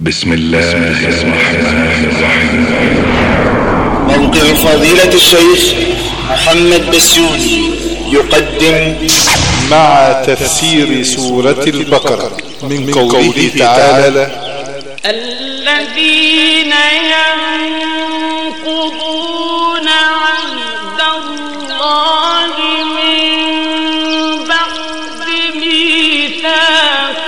بسم الله الرحمن الرحيم. موقع فضيلة الشيخ محمد بسيوني يقدم مع تفسير سورة البقرة من قوله تعالى الذين ينقضون عهد الله من بعد ميثاقه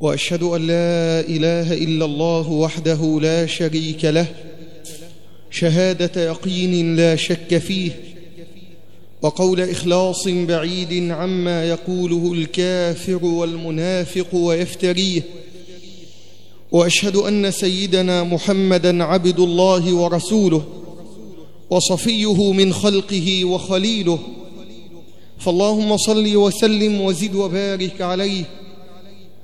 وأشهد أن لا إله إلا الله وحده لا شريك له. شهادة يقين لا شك فيه. وقول إخلاص بعيد عما يقوله الكافر والمنافق ويفتريه. وأشهد أن سيدنا محمدا عبد الله ورسوله وصفيه من خلقه وخليله. فاللهم صل وسلم وزد وبارك عليه.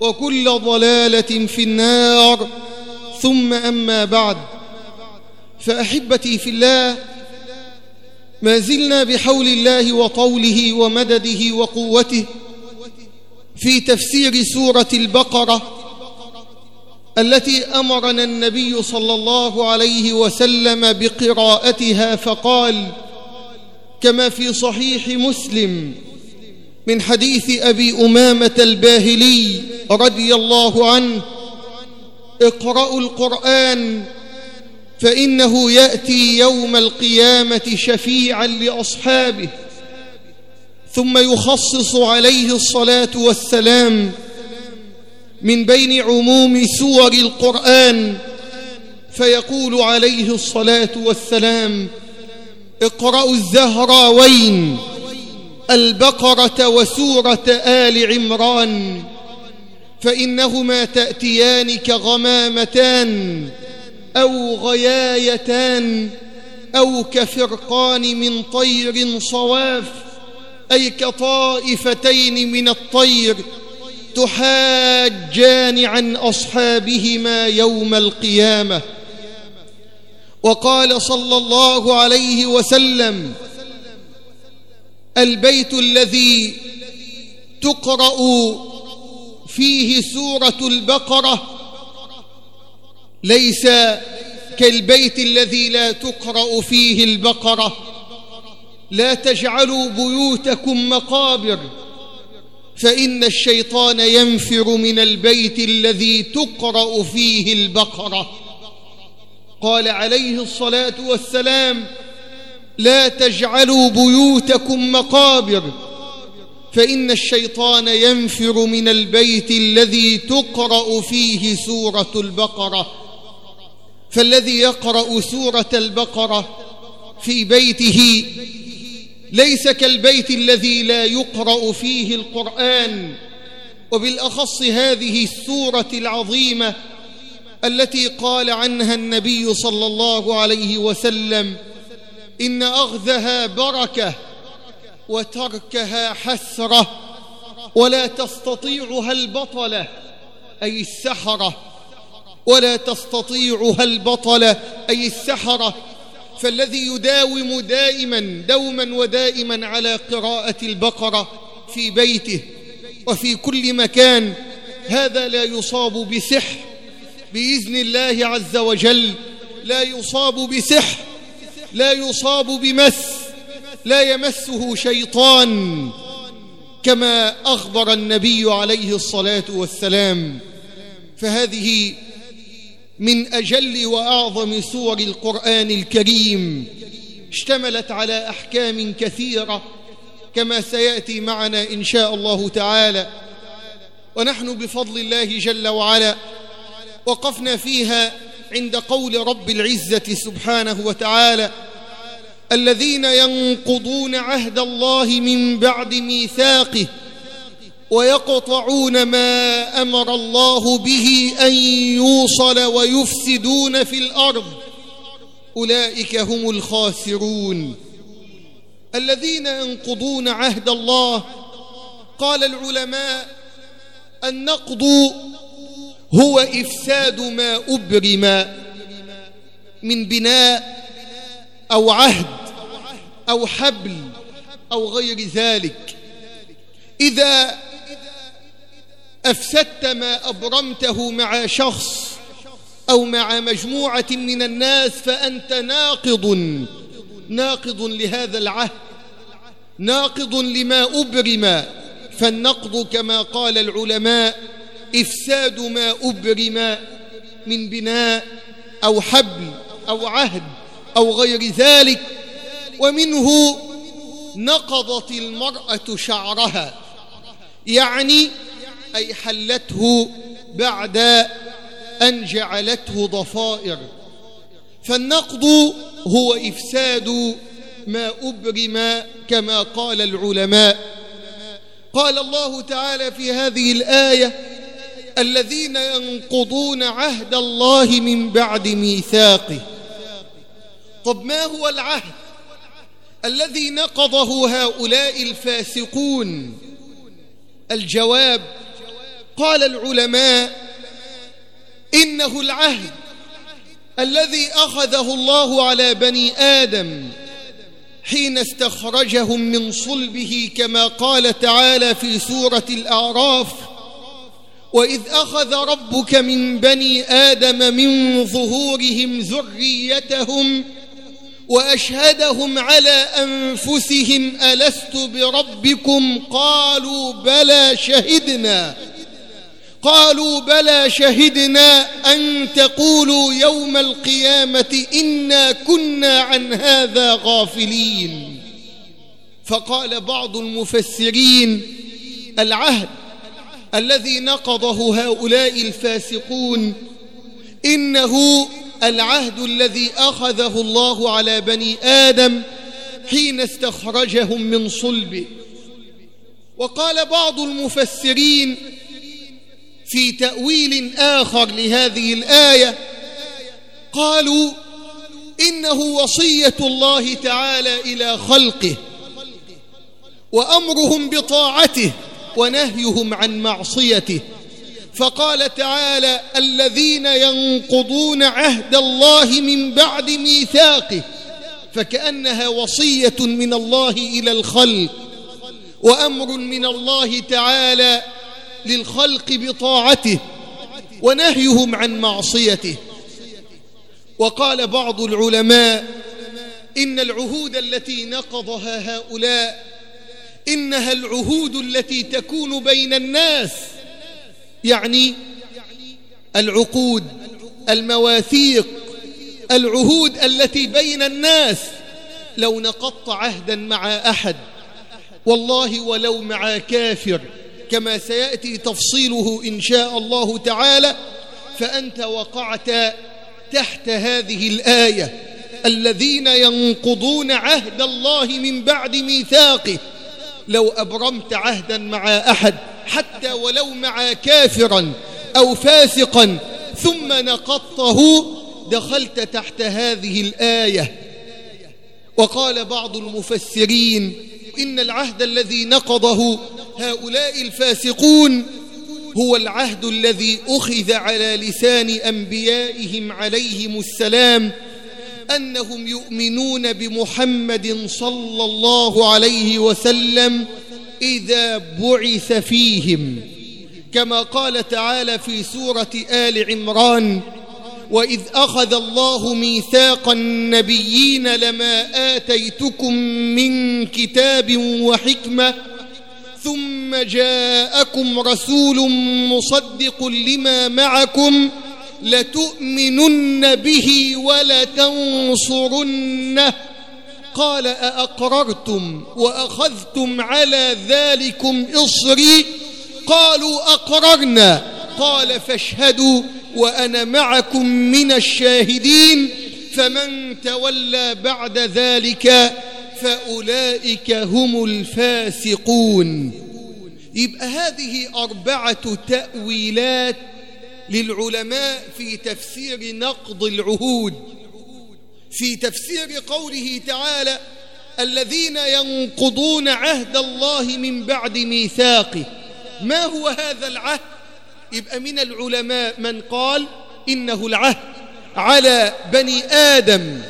وكل ضلالة في النار. ثم أما بعد. فأحبتي في الله ما زلنا بحول الله وطوله ومدده وقوته في تفسير سورة البقرة التي أمرنا النبي صلى الله عليه وسلم بقراءتها فقال كما في صحيح مسلم من حديث أبي أمامة الباهلي رضي الله عنه اقرأوا القرآن فإنه يأتي يوم القيامة شفيعا لأصحابه ثم يخصص عليه الصلاة والسلام من بين عموم سور القرآن فيقول عليه الصلاة والسلام اقرأوا الزهراوين البقرة وسورة آل عمران. فإنهما تأتيان كغمامتان أو غيايتان أو كفرقان من طير صواف أي كطائفتين من الطير تحاجان عن أصحابهما يوم القيامة. وقال صلى الله عليه وسلم البيت الذي تقرأ فيه سورة البقرة ليس كالبيت الذي لا تقرأ فيه البقرة. لا تجعلوا بيوتكم مقابر فإن الشيطان ينفر من البيت الذي تقرأ فيه البقرة. قال عليه الصلاة والسلام لا تجعلوا بيوتكم مقابر. فإن الشيطان ينفر من البيت الذي تقرأ فيه سورة البقرة. فالذي يقرأ سورة البقرة في بيته ليس كالبيت الذي لا يقرأ فيه القرآن. وبالأخص هذه السورة العظيمة التي قال عنها النبي صلى الله عليه وسلم إن أخذها بركة وتركها حسرة ولا تستطيعها البطلة أي السحرة. ولا تستطيعها البطلة أي السحرة. فالذي يداوم دائما دوما ودائما على قراءة البقرة في بيته وفي كل مكان هذا لا يصاب بسحر. بإذن الله عز وجل لا يصاب بسحر لا يصاب بمس. لا يمسه شيطان كما أخبر النبي عليه الصلاة والسلام. فهذه من أجل وأعظم سور القرآن الكريم. اشتملت على أحكام كثيرة كما سيأتي معنا إن شاء الله تعالى. ونحن بفضل الله جل وعلا وقفنا فيها عند قول رب العزة سبحانه وتعالى. الذين ينقضون عهد الله من بعد ميثاقه ويقطعون ما أمر الله به أن يوصل ويفسدون في الأرض. أولئك هم الخاسرون. الذين ينقضون عهد الله قال العلماء النقض هو إفساد ما أبرم من بناء أو عهد أو حبل أو غير ذلك. إذا أفسدت ما أبرمته مع شخص أو مع مجموعة من الناس فأنت ناقض ناقض لهذا العهد ناقض لما أبرم. فالنقض كما قال العلماء إفساد ما أبرم من بناء أو حبل أو عهد. أو غير ذلك ومنه نقضت المرأة شعرها يعني أي حلته بعد أن جعلته ضفائر. فالنقض هو إفساد ما أبرم كما قال العلماء. قال الله تعالى في هذه الآية الذين ينقضون عهد الله من بعد ميثاقه. طب ما هو العهد الذي نقضه هؤلاء الفاسقون؟ الجواب قال العلماء إنه العهد الذي أخذه الله على بني آدم حين استخرجهم من صلبه كما قال تعالى في سورة الأعراف وإذ أخذ ربك من بني آدم من ظهورهم ذريتهم وأشهدهم على أنفسهم ألست بربكم؟ قالوا بلى شهدنا. قالوا بلى شهدنا أن تقولوا يوم القيامة إنا كنا عن هذا غافلين. فقال بعض المفسرين العهد الذي نقضه هؤلاء الفاسقون إنه العهد الذي أخذه الله على بني آدم حين استخرجهم من صلبه. وقال بعض المفسرين في تأويل آخر لهذه الآية قالوا إنه وصية الله تعالى إلى خلقه وأمرهم بطاعته ونهيهم عن معصيته. فقال تعالى الذين ينقضون عهد الله من بعد ميثاقه فكأنها وصية من الله إلى الخلق وأمر من الله تعالى للخلق بطاعته ونهيهم عن معصيته. وقال بعض العلماء إن العهود التي نقضها هؤلاء إنها العهود التي تكون بين الناس يعني العقود المواثيق العهود التي بين الناس. لو نقضت عهدا مع أحد والله ولو مع كافر كما سيأتي تفصيله إن شاء الله تعالى فأنت وقعت تحت هذه الآية. الذين ينقضون عهد الله من بعد ميثاقه. لو أبرمت عهدا مع أحد حتى ولو مع كافرا أو فاسقا ثم نقضته دخلت تحت هذه الآية. وقال بعض المفسرين إن العهد الذي نقضه هؤلاء الفاسقون هو العهد الذي أخذ على لسان أنبيائهم عليهم السلام أنهم يؤمنون بمحمد صلى الله عليه وسلم إذا بعث فيهم كما قال تعالى في سورة آل عمران وإذ أخذ الله ميثاق النبيين لما آتيتكم من كتاب وحكمة ثم جاءكم رسول مصدق لما معكم لتؤمنن به ولتنصرنه. قال أأقررتم وأخذتم على ذلكم إصري؟ قالوا أقررنا. قال فاشهدوا وأنا معكم من الشاهدين فمن تولى بعد ذلك فأولئك هم الفاسقون. يبقى هذه أربعة تأويلات للعلماء في تفسير نقض العهود. في تفسير قوله تعالى الذين ينقضون عهد الله من بعد ميثاقه. ما هو هذا العهد؟ يبقى من العلماء من قال إنه العهد على بني آدم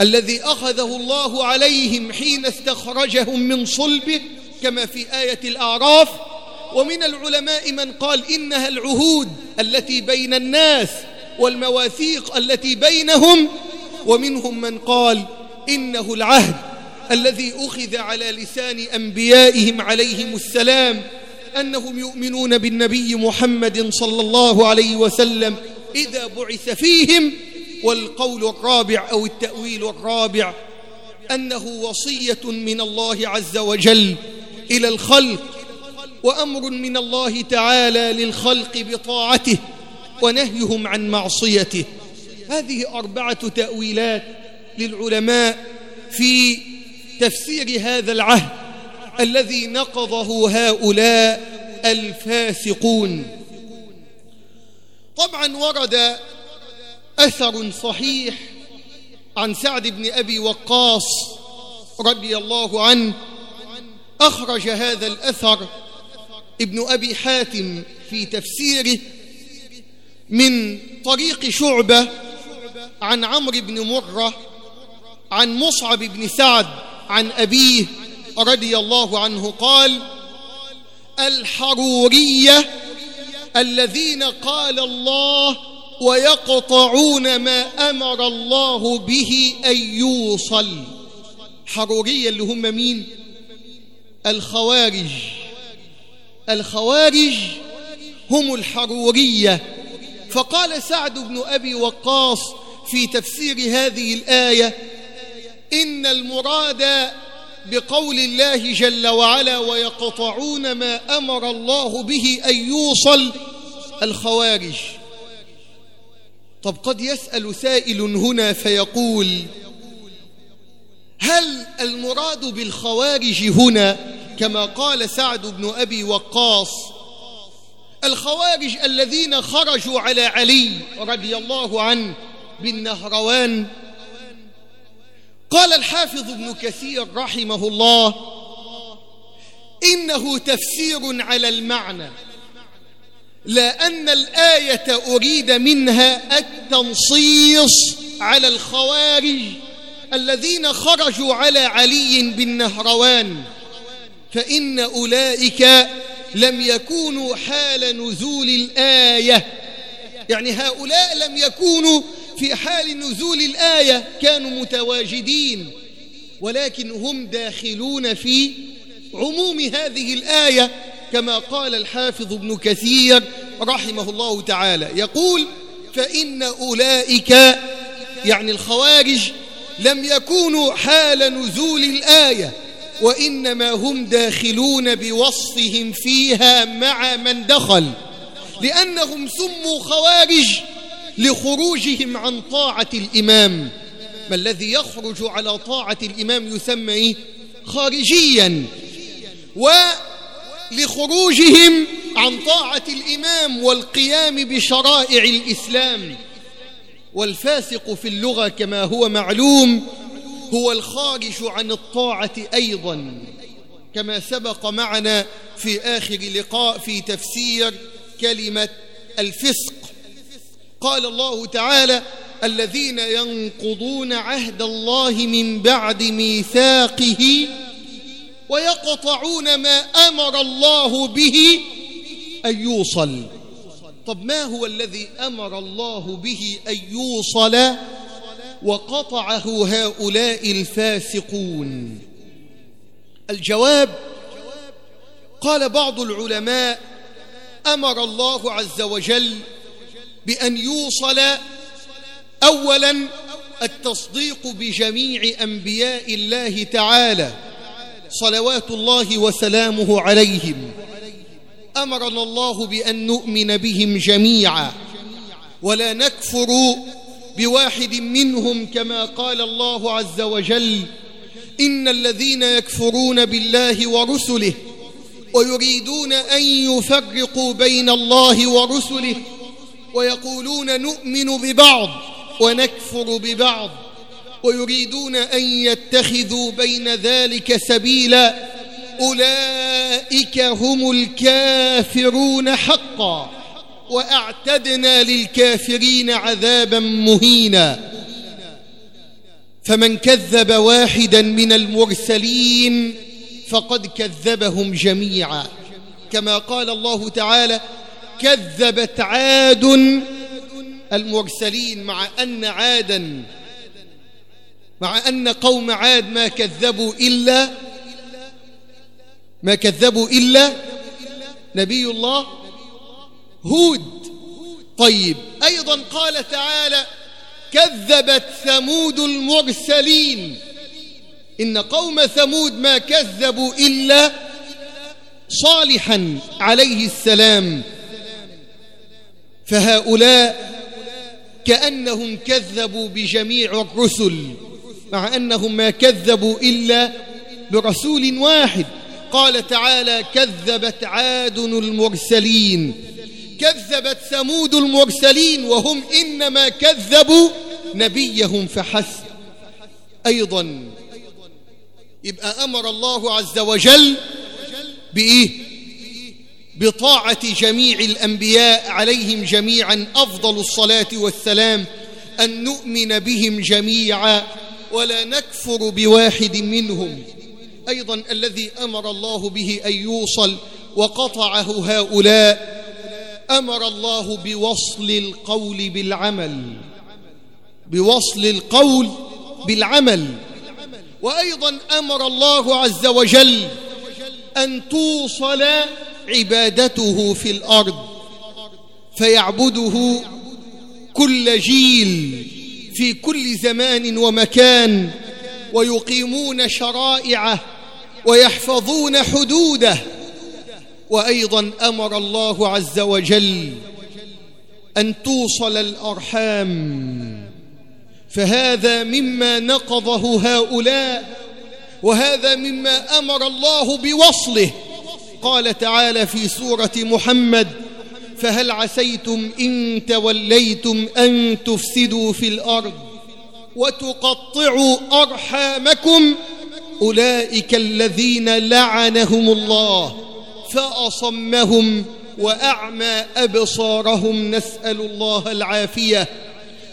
الذي أخذه الله عليهم حين استخرجهم من صلبه كما في آية الأعراف. ومن العلماء من قال إنها العهود التي بين الناس والمواثيق التي بينهم ومنهم من قال إنه العهد الذي أخذ على لسان أنبيائهم عليهم السلام أنهم يؤمنون بالنبي محمد صلى الله عليه وسلم إذا بعث فيهم والقول الرابع أو التأويل الرابع أنه وصية من الله عز وجل إلى الخلق وأمر من الله تعالى للخلق بطاعته ونهيهم عن معصيته هذه أربعة تأويلات للعلماء في تفسير هذا العهد الذي نقضه هؤلاء الفاسقون. طبعا ورد أثر صحيح عن سعد بن أبي وقاص رضي الله عنه. أخرج هذا الأثر ابن أبي حاتم في تفسيره من طريق شعبة عن عمرو بن مرة عن مصعب بن سعد عن أبيه رضي الله عنه قال الحرورية الذين قال الله ويقطعون ما أمر الله به أن يوصل حرورية اللي هم مين؟ الخوارج. الخوارج هم الحرورية. فقال سعد بن أبي وقاص في تفسير هذه الآية إن المراد بقول الله جل وعلا ويقطعون ما أمر الله به أن يوصل الخوارج. طب قد يسأل سائل هنا فيقول هل المراد بالخوارج هنا كما قال سعد بن أبي وقاص الخوارج الذين خرجوا على علي رضي الله عنه بالنهروان. قال الحافظ ابن كثير رحمه الله إنه تفسير على المعنى لا أن الآية أريد منها التنصيص على الخوارج الذين خرجوا على علي بن نهروان فإن أولئك لم يكونوا حال نزول الآية. يعني هؤلاء لم يكونوا في حال نزول الآية كانوا متواجدين ولكن هم داخلون في عموم هذه الآية كما قال الحافظ ابن كثير رحمه الله تعالى. يقول فإن أولئك يعني الخوارج لم يكونوا حال نزول الآية وإنما هم داخلون بوصفهم فيها مع من دخل لأنهم سموا خوارج لخروجهم عن طاعة الإمام. ما الذي يخرج على طاعة الإمام يسمى إيه؟ خارجيا. ولخروجهم عن طاعة الإمام والقيام بشرائع الإسلام. والفاسق في اللغة كما هو معلوم هو الخارج عن الطاعة أيضا. كما سبق معنا في آخر لقاء في تفسير كلمة الفسق. قال الله تعالى الذين ينقضون عهد الله من بعد ميثاقه ويقطعون ما أمر الله به أن يوصل. طب ما هو الذي أمر الله به أن يوصل وقطعه هؤلاء الفاسقون؟ الجواب قال بعض العلماء أمر الله عز وجل بأن يوصل أولا التصديق بجميع أنبياء الله تعالى صلوات الله وسلامه عليهم. أمرنا الله بأن نؤمن بهم جميعا ولا نكفر بواحد منهم كما قال الله عز وجل إن الذين يكفرون بالله ورسله ويريدون أن يفرقوا بين الله ورسله ويقولون نؤمن ببعض ونكفر ببعض ويريدون أن يتخذوا بين ذلك سبيلا أولئك هم الكافرون حقا وأعتدنا للكافرين عذابا مهينا فمن كذب واحدا من المرسلين فقد كذبهم جميعا كما قال الله تعالى كذبت عاد المرسلين مع أن عادا مع أن قوم عاد ما كذبوا إلا ما كذبوا إلا نبي الله هود. طيب أيضا قال تعالى كذبت ثمود المرسلين. إن قوم ثمود ما كذبوا إلا صالحا عليه السلام. فهؤلاء كأنهم كذبوا بجميع الرسل مع أنهم ما كذبوا إلا برسول واحد. قال تعالى كذبت عاد المرسلين. كذبت ثمود المرسلين وهم إنما كذبوا نبيهم فحسب. أيضا يبقى أمر الله عز وجل بإيه؟ بطاعة جميع الأنبياء عليهم جميعا أفضل الصلاة والسلام أن نؤمن بهم جميعا ولا نكفر بواحد منهم. أيضا الذي أمر الله به أن يوصل وقطعه هؤلاء أمر الله بوصل القول بالعمل بوصل القول بالعمل. وأيضا أمر الله عز وجل أن توصل عبادته في الأرض فيعبده كل جيل في كل زمان ومكان ويقيمون شرائعه ويحفظون حدوده وأيضا أمر الله عز وجل أن توصل الأرحام. فهذا مما نقضه هؤلاء وهذا مما أمر الله بوصله. قال تعالى في سورة محمد فهل عسيتم إن توليتم أن تفسدوا في الأرض وتقطعوا أرحامكم؟ أولئك الذين لعنهم الله فأصمهم وأعمى أبصارهم نسأل الله العافية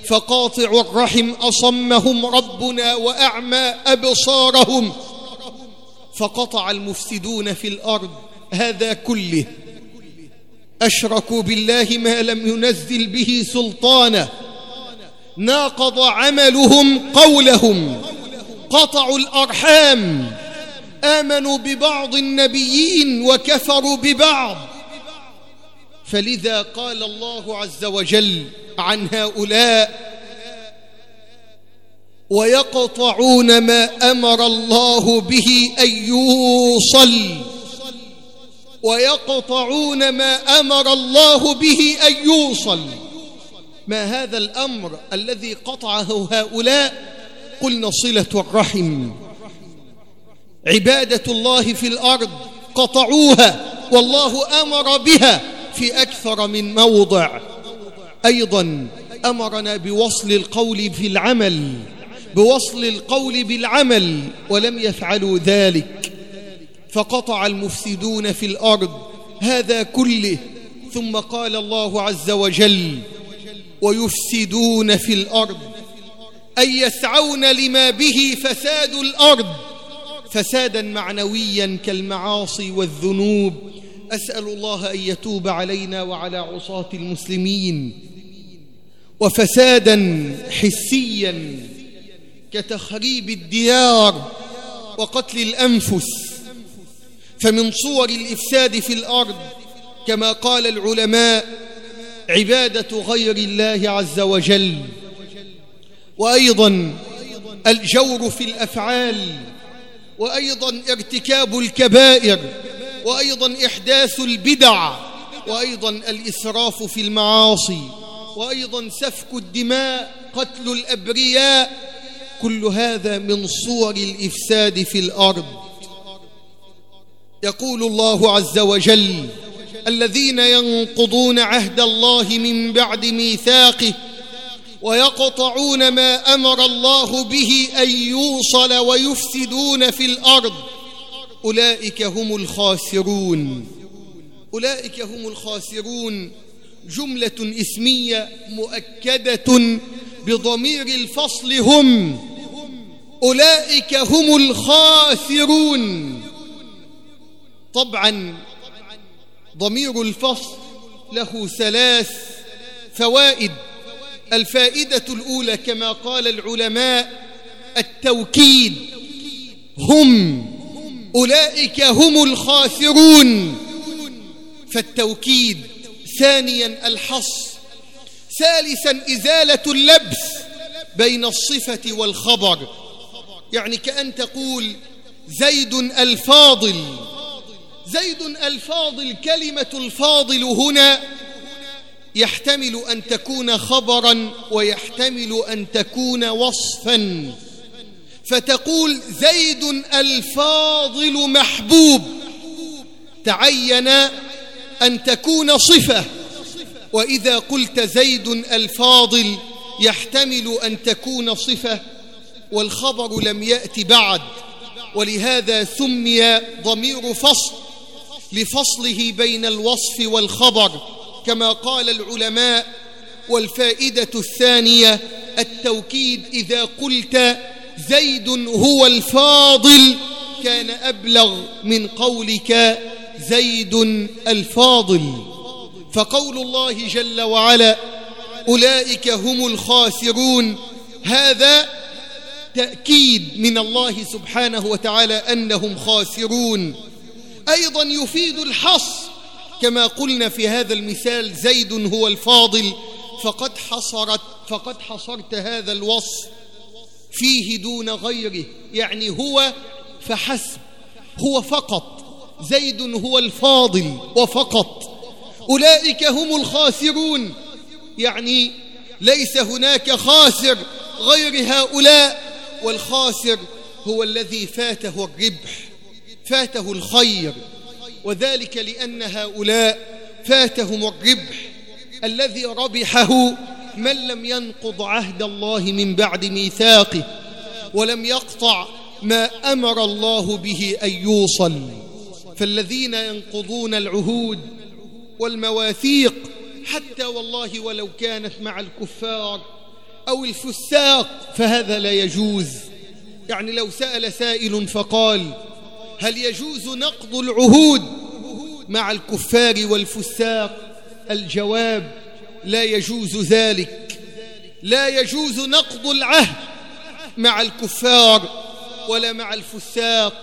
فقاطع الرحم أصمهم ربنا وأعمى أبصارهم فقطع المفسدون في الأرض. هذا كله. أشركوا بالله ما لم ينزل به سلطانه ناقض عملهم قولهم. قطعوا الأرحام. آمنوا ببعض النبيين وكفروا ببعض. فلذا قال الله عز وجل عن هؤلاء ويقطعون ما أمر الله به أن يوصل. ويقطعون ما أمر الله به أن يوصل. ما هذا الأمر الذي قطعه هؤلاء؟ قلنا صلة الرحم. عبادة الله في الأرض قطعوها والله أمر بها في أكثر من موضع. أيضا أمرنا بوصل القول في العمل بوصل القول بالعمل ولم يفعلوا ذلك. فقطع المفسدون في الأرض هذا كله. ثم قال الله عز وجل ويفسدون في الأرض أي يسعون لما به فساد الأرض. فسادا معنويا كالمعاصي والذنوب. أسأل الله أن يتوب علينا وعلى عصاة المسلمين. وفسادا حسيا كتخريب الديار وقتل الأنفس. فمن صور الإفساد في الأرض كما قال العلماء عبادة غير الله عز وجل. وأيضا الجور في الأفعال وأيضا ارتكاب الكبائر وأيضا إحداث البدع وأيضا الإسراف في المعاصي وأيضا سفك الدماء قتل الأبرياء. كل هذا من صور الإفساد في الأرض. يقول الله عز وجل الذين ينقضون عهد الله من بعد ميثاقه ويقطعون ما أمر الله به أن يوصل ويفسدون في الأرض أولئك هم الخاسرون. أولئك هم الخاسرون. جملة اسمية مؤكدة بضمير الفصل هم أولئك هم الخاسرون. طبعا ضمير الفصل له ثلاث فوائد. الفائدة الأولى كما قال العلماء التوكيد. هم أولئك هم الخاسرون. فالتوكيد ثانيا الحص. ثالثا إزالة اللبس بين الصفة والخبر. يعني كأن تقول زيد الفاضل. زيد الفاضل كلمة الفاضل هنا يحتمل أن تكون خبرا ويحتمل أن تكون وصفا. فتقول زيد الفاضل محبوب. تعين أن تكون صفة. وإذا قلت زيد الفاضل يحتمل أن تكون صفة والخبر لم يأت بعد. ولهذا سمي ضمير فصل. لفصله بين الوصف والخبر كما قال العلماء. والفائدة الثانية التوكيد إذا قلت زيد هو الفاضل كان أبلغ من قولك زيد الفاضل. فقول الله جل وعلا أولئك هم الخاسرون. هذا تأكيد من الله سبحانه وتعالى أنهم خاسرون. أيضا يفيد الحصر كما قلنا في هذا المثال زيد هو الفاضل. فقد حصرت فقد حصرت هذا الوصف فيه دون غيره. يعني هو فحسب. هو فقط. زيد هو الفاضل وفقط. أولئك هم الخاسرون. يعني ليس هناك خاسر غير هؤلاء. والخاسر هو الذي فاته الربح. فاته الخير وذلك لأن هؤلاء فاتهم الربح الذي ربحه من لم ينقض عهد الله من بعد ميثاقه ولم يقطع ما أمر الله به أن يوصل. فالذين ينقضون العهود والمواثيق حتى والله ولو كانت مع الكفار أو الفساق فهذا لا يجوز. يعني لو سأل سائل فقال هل يجوز نقض العهود مع الكفار والفساق؟ الجواب لا يجوز ذلك. لا يجوز نقض العهد مع الكفار ولا مع الفساق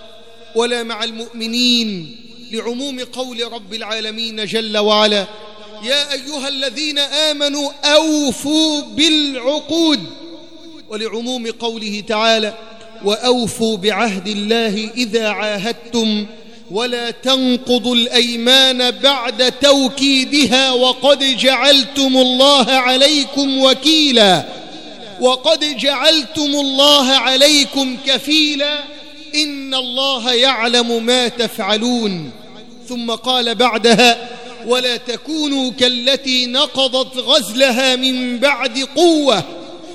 ولا مع المؤمنين. لعموم قول رب العالمين جل وعلا يا أيها الذين آمنوا أوفوا بالعقود. ولعموم قوله تعالى وأوفوا بعهد الله إذا عاهدتم ولا تنقضوا الأيمان بعد توكيدها وقد جعلتم الله عليكم وكيلا وقد جعلتم الله عليكم كفيلا إن الله يعلم ما تفعلون ثم قال بعدها ولا تكونوا كالتي نقضت غزلها من بعد قوة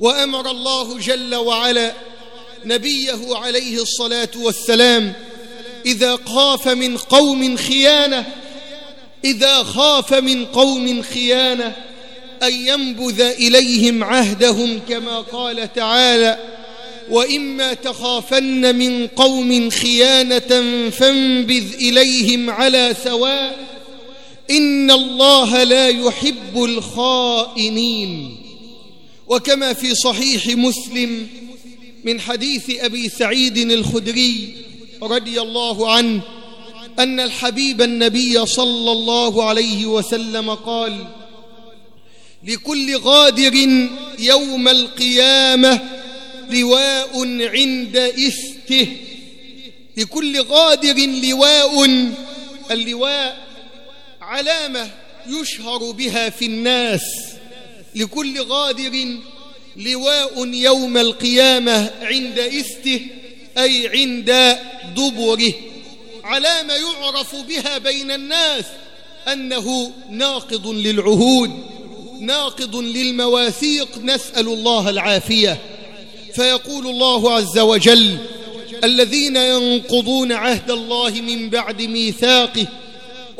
وأمر الله جل وعلا نبيه عليه الصلاة والسلام إذا خاف من قوم خيانة إذا خاف من قوم خيانة أن ينبذ إليهم عهدهم كما قال تعالى وإما تخافن من قوم خيانة فانبذ إليهم على سواء إن الله لا يحب الخائنين. وكما في صحيح مسلم من حديث أبي سعيد الخدري رضي الله عنه أن الحبيب النبي صلى الله عليه وسلم قال لكل غادر يوم القيامة لواء عند إسته لكل غادر لواء اللواء علامة يشهر بها في الناس. لكل غادر لواء يوم القيامة عند إسته أي عند دبره. علامة يعرف بها بين الناس أنه ناقض للعهود ناقض للمواثيق. نسأل الله العافية. فيقول الله عز وجل الذين ينقضون عهد الله من بعد ميثاقه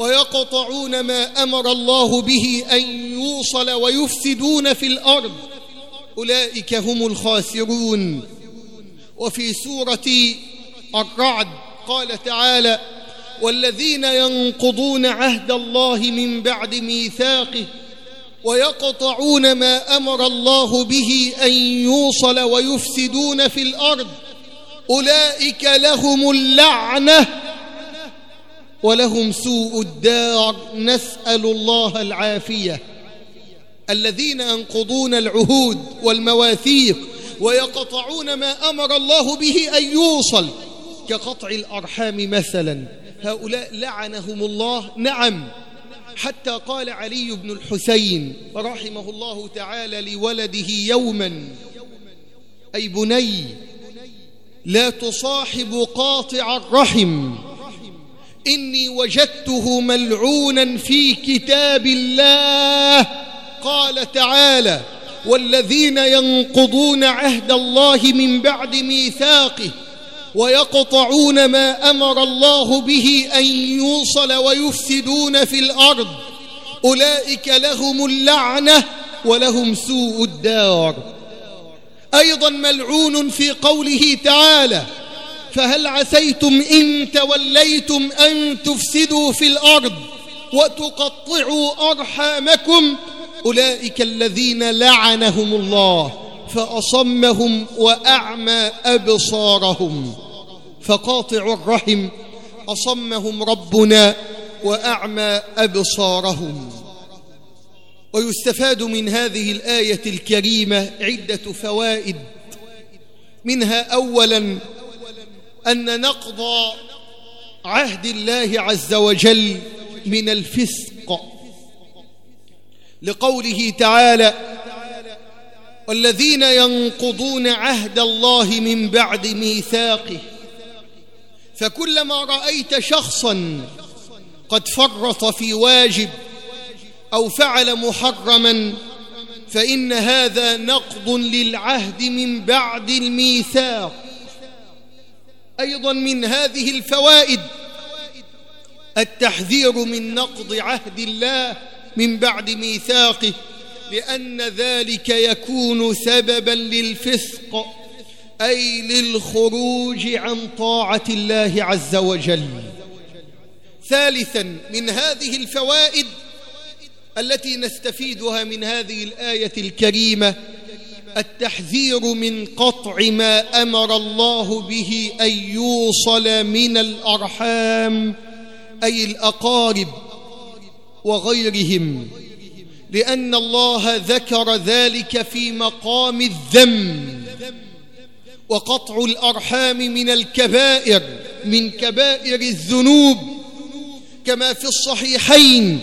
ويقطعون ما أمر الله به أن يوصل ويفسدون في الأرض. أولئك هم الخاسرون. وفي سورة الرعد قال تعالى والذين ينقضون عهد الله من بعد ميثاقه ويقطعون ما أمر الله به أن يوصل ويفسدون في الأرض. أولئك لهم اللعنة ولهم سوء الدار نسأل الله العافية. الذين ينقضون العهود والمواثيق ويقطعون ما أمر الله به أن يوصل. كقطع الأرحام مثلا هؤلاء لعنهم الله. نعم حتى قال علي بن الحسين رحمه الله تعالى لولده يوما أي بني لا تصاحب قاطع الرحم. إني وجدته ملعونا في كتاب الله. قال تعالى والذين ينقضون عهد الله من بعد ميثاقه ويقطعون ما أمر الله به أن يوصل ويفسدون في الأرض. أولئك لهم اللعنة ولهم سوء الدار. أيضا ملعون في قوله تعالى فهل عسيتم إن توليتم أن تفسدوا في الأرض وتقطعوا أرحامكم؟ أولئك الذين لعنهم الله فأصمهم وأعمى أبصارهم. فقاطع الرحم أصمهم ربنا وأعمى أبصارهم. ويستفاد من هذه الآية الكريمة عدة فوائد. منها أولا أن نقض عهد الله عز وجل من الفسق. لقوله تعالى والذين ينقضون عهد الله من بعد ميثاقه فكلما رأيت شخصا قد فرط في واجب أو فعل محرما فإن هذا نقض للعهد من بعد الميثاق. أيضا من هذه الفوائد التحذير من نقض عهد الله من بعد ميثاقه لأن ذلك يكون سببا للفسق أي للخروج عن طاعة الله عز وجل. ثالثا من هذه الفوائد التي نستفيدها من هذه الآية الكريمة التحذير من قطع ما أمر الله به أن يوصل من الأرحام أي الأقارب وغيرهم لأن الله ذكر ذلك في مقام الذم وقطع الأرحام من الكبائر من كبائر الذنوب كما في الصحيحين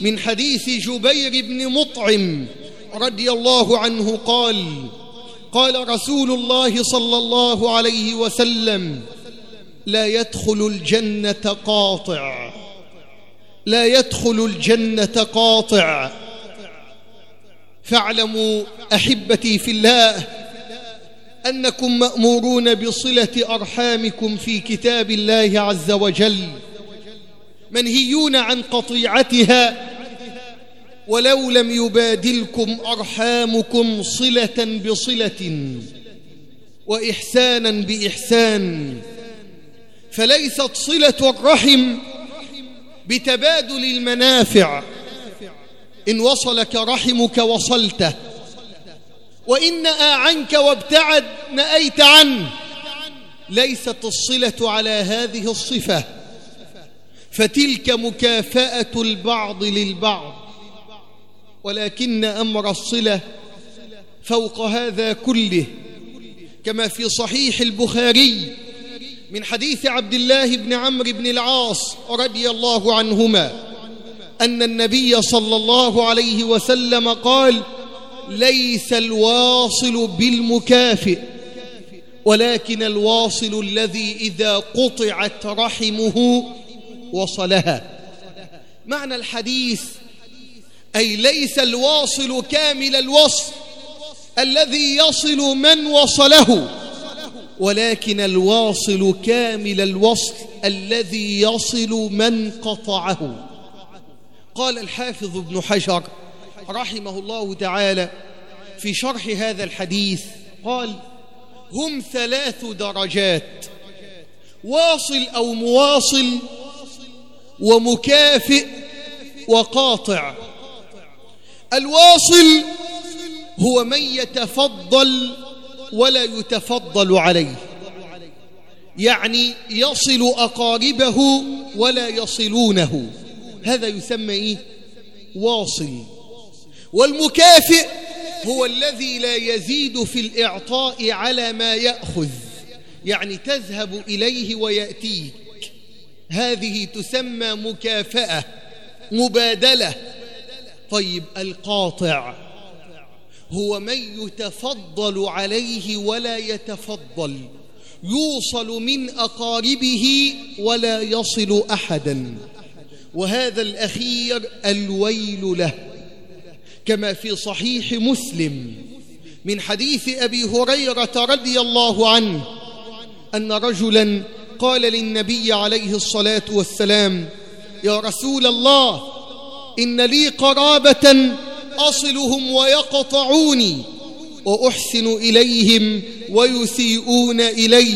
من حديث جبير بن مطعم رضي الله عنه قال قال رسول الله صلى الله عليه وسلم لا يدخل الجنة قاطع. لا يدخل الجنة قاطع. فاعلموا أحبتي في الله أنكم مأمورون بصلة أرحامكم في كتاب الله عز وجل منهيون عن قطيعتها ولو لم يبادلكم أرحامكم صلة بصلة وإحسانا بإحسان فليست صلة الرحم بتبادل المنافع. إن وصلك رحمك وصلته وإن نأى عنك وابتعد نأيت عنه. ليست الصلة على هذه الصفة فتلك مكافأة البعض للبعض. ولكن أمر الصلة فوق هذا كله. كما في صحيح البخاري من حديث عبد الله بن عمرو بن العاص رضي الله عنهما أن النبي صلى الله عليه وسلم قال ليس الواصل بالمكافئ ولكن الواصل الذي إذا قطعت رحمه وصلها. معنى الحديث أي ليس الواصل كامل الوصل الذي يصل من وصله ولكن الواصل كامل الوصل الذي يصل من قطعه. قال الحافظ ابن حجر رحمه الله تعالى في شرح هذا الحديث قال هم ثلاث درجات واصل أو مواصل ومكافئ وقاطع. الواصل هو من يتفضل ولا يتفضل عليه. يعني يصل أقاربه ولا يصلونه. هذا يسمى إيه؟ واصل. والمكافئ هو الذي لا يزيد في الإعطاء على ما يأخذ. يعني تذهب إليه ويأتيك. هذه تسمى مكافأة مبادلة. طيب القاطع. هو من يتفضل عليه ولا يتفضل. يوصل من أقاربه ولا يصل أحدا. وهذا الأخير الويل له. كما في صحيح مسلم من حديث أبي هريرة رضي الله عنه أن رجلا قال للنبي عليه الصلاة والسلام يا رسول الله إن لي قرابة أصلهم ويقطعوني وأحسن إليهم ويسيئون إلي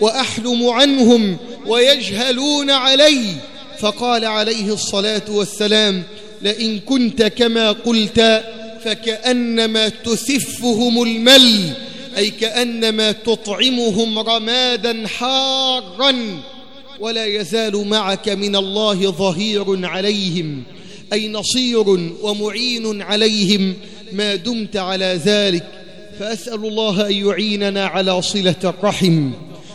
وأحلم عنهم ويجهلون علي فقال عليه الصلاة والسلام لئن كنت كما قلت فكأنما تسفهم المل أي كأنما تطعمهم رمادا حارا ولا يزال معك من الله ظهير عليهم أي نصير ومعين عليهم ما دمت على ذلك فأسأل الله أن يعيننا على صلة الرحم.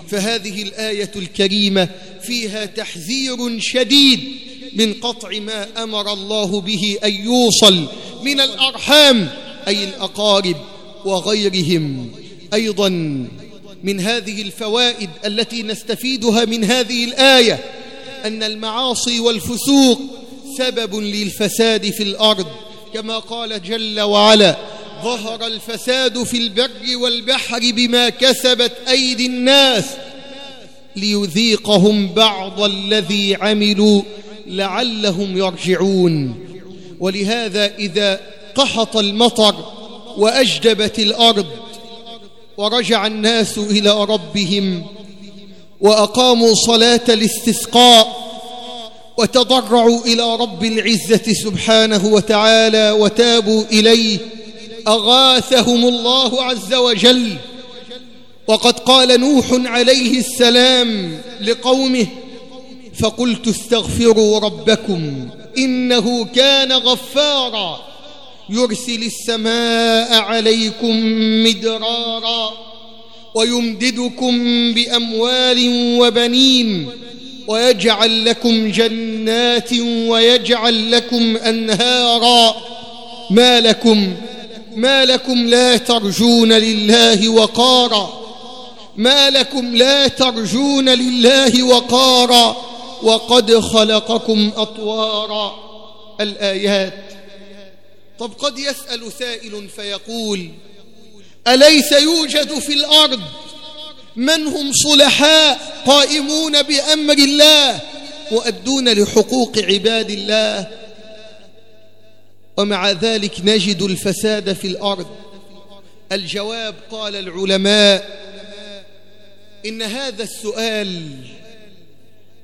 فهذه الآية الكريمة فيها تحذير شديد من قطع ما أمر الله به أن يوصل من الأرحام أي الأقارب وغيرهم. أيضا من هذه الفوائد التي نستفيدها من هذه الآية أن المعاصي والفسوق سبب للفساد في الأرض. كما قال جل وعلا ظهر الفساد في البر والبحر بما كسبت أيدي الناس ليذيقهم بعض الذي عملوا لعلهم يرجعون. ولهذا إذا قحط المطر وأجدبت الأرض ورجع الناس إلى ربهم وأقاموا صلاة الاستسقاء وتضرعوا إلى رب العزة سبحانه وتعالى وتابوا إليه أغاثهم الله عز وجل. وقد قال نوح عليه السلام لقومه فقلت استغفروا ربكم إنه كان غفارا يرسل السماء عليكم مدرارا ويمددكم بأموال وبنين ويجعل لكم جنات ويجعل لكم أنهارا. ما لكم؟ ما لكم لا ترجون لله وقارا. ما لكم لا ترجون لله وقارا. وقد خلقكم أطوارا. الآيات. طب قد يسأل سائل فيقول أليس يوجد في الأرض من هم صلحاء قائمون بأمر الله مؤدون لحقوق عباد الله ومع ذلك نجد الفساد في الأرض. الجواب قال العلماء إن هذا السؤال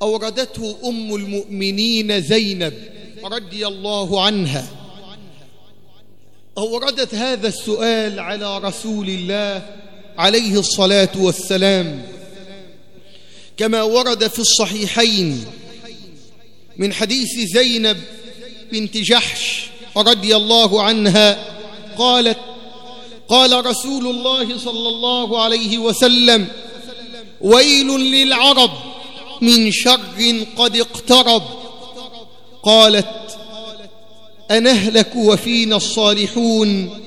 أوردته أم المؤمنين زينب رضي الله عنها. أوردت هذا السؤال على رسول الله عليه الصلاة والسلام كما ورد في الصحيحين من حديث زينب بنت جحش رضي الله عنها قالت قال رسول الله صلى الله عليه وسلم ويل للعرب من شر قد اقترب قالت أنهلك وفينا الصالحون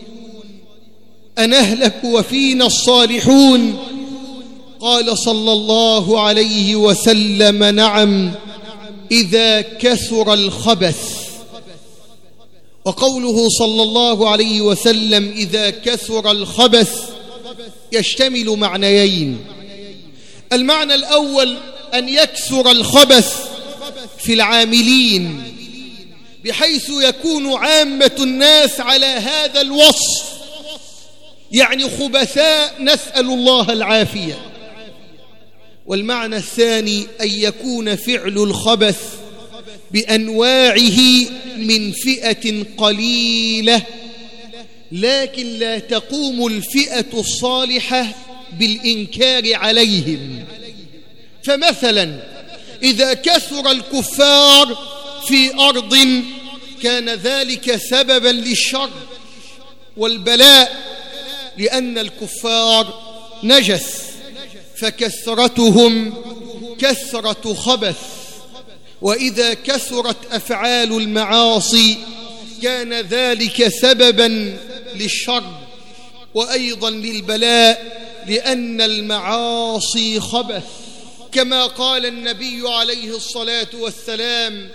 أنهلك وفينا الصالحون؟ قال صلى الله عليه وسلم نعم إذا كثر الخبث. وقوله صلى الله عليه وسلم إذا كثر الخبث يشتمل معنيين. المعنى الأول أن يكثر الخبث في العاملين بحيث يكون عامة الناس على هذا الوصف. يعني خبثاء نسأل الله العافية. والمعنى الثاني أن يكون فعل الخبث بأنواعه من فئة قليلة لكن لا تقوم الفئة الصالحة بالإنكار عليهم. فمثلا إذا كثر الكفار في أرض كان ذلك سببا للشر والبلاء. لأن الكفار نجس فكثرتهم كثرة خبث. وإذا كثرت أفعال المعاصي كان ذلك سببا للشر وأيضا للبلاء لأن المعاصي خبث. كما قال النبي عليه الصلاة والسلام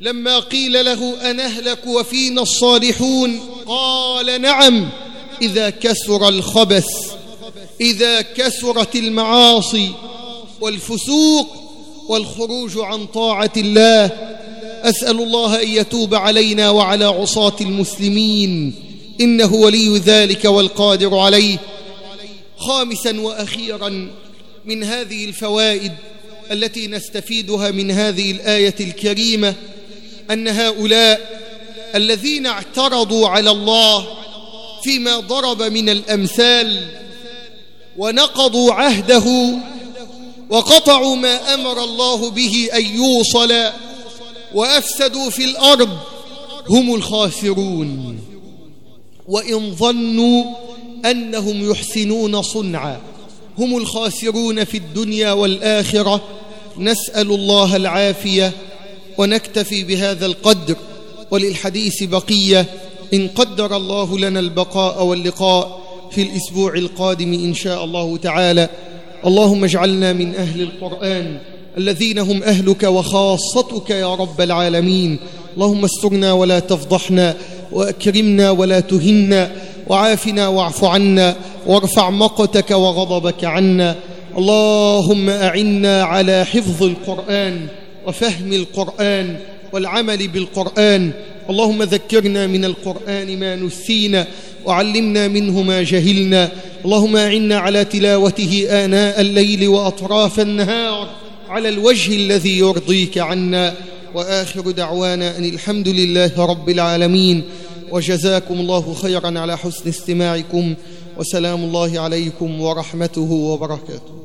لما قيل له أنهلك وفينا الصالحون؟ قال نعم. إذا كثر الخبث إذا كثرت المعاصي والفسوق والخروج عن طاعة الله أسأل الله أن يتوب علينا وعلى عصاة المسلمين إنه ولي ذلك والقادر عليه. خامسا وأخيرا من هذه الفوائد التي نستفيدها من هذه الآية الكريمة أن هؤلاء الذين اعترضوا على الله فيما ضرب من الأمثال ونقضوا عهده وقطعوا ما أمر الله به أن يوصل وأفسدوا في الأرض هم الخاسرون. وإن ظنوا أنهم يحسنون صنعا هم الخاسرون في الدنيا والآخرة. نسأل الله العافية ونكتفي بهذا القدر وللحديث بقية. إن قدر الله لنا البقاء واللقاء في الأسبوع القادم إن شاء الله تعالى. اللهم اجعلنا من أهل القرآن الذين هم أهلك وخاصتك يا رب العالمين. اللهم استرنا ولا تفضحنا وأكرمنا ولا تهنا وعافنا واعف عنا وارفع مقتك وغضبك عنا. اللهم أعنا على حفظ القرآن وفهم القرآن والعمل بالقرآن اللهم ذكرنا من القرآن ما نسينا وعلمنا منه ما جهلنا. اللهم أعنا على تلاوته آناء الليل وأطراف النهار على الوجه الذي يرضيك عنا. وآخر دعوانا أن الحمد لله رب العالمين. وجزاكم الله خيرا على حسن استماعكم. وسلام الله عليكم ورحمته وبركاته.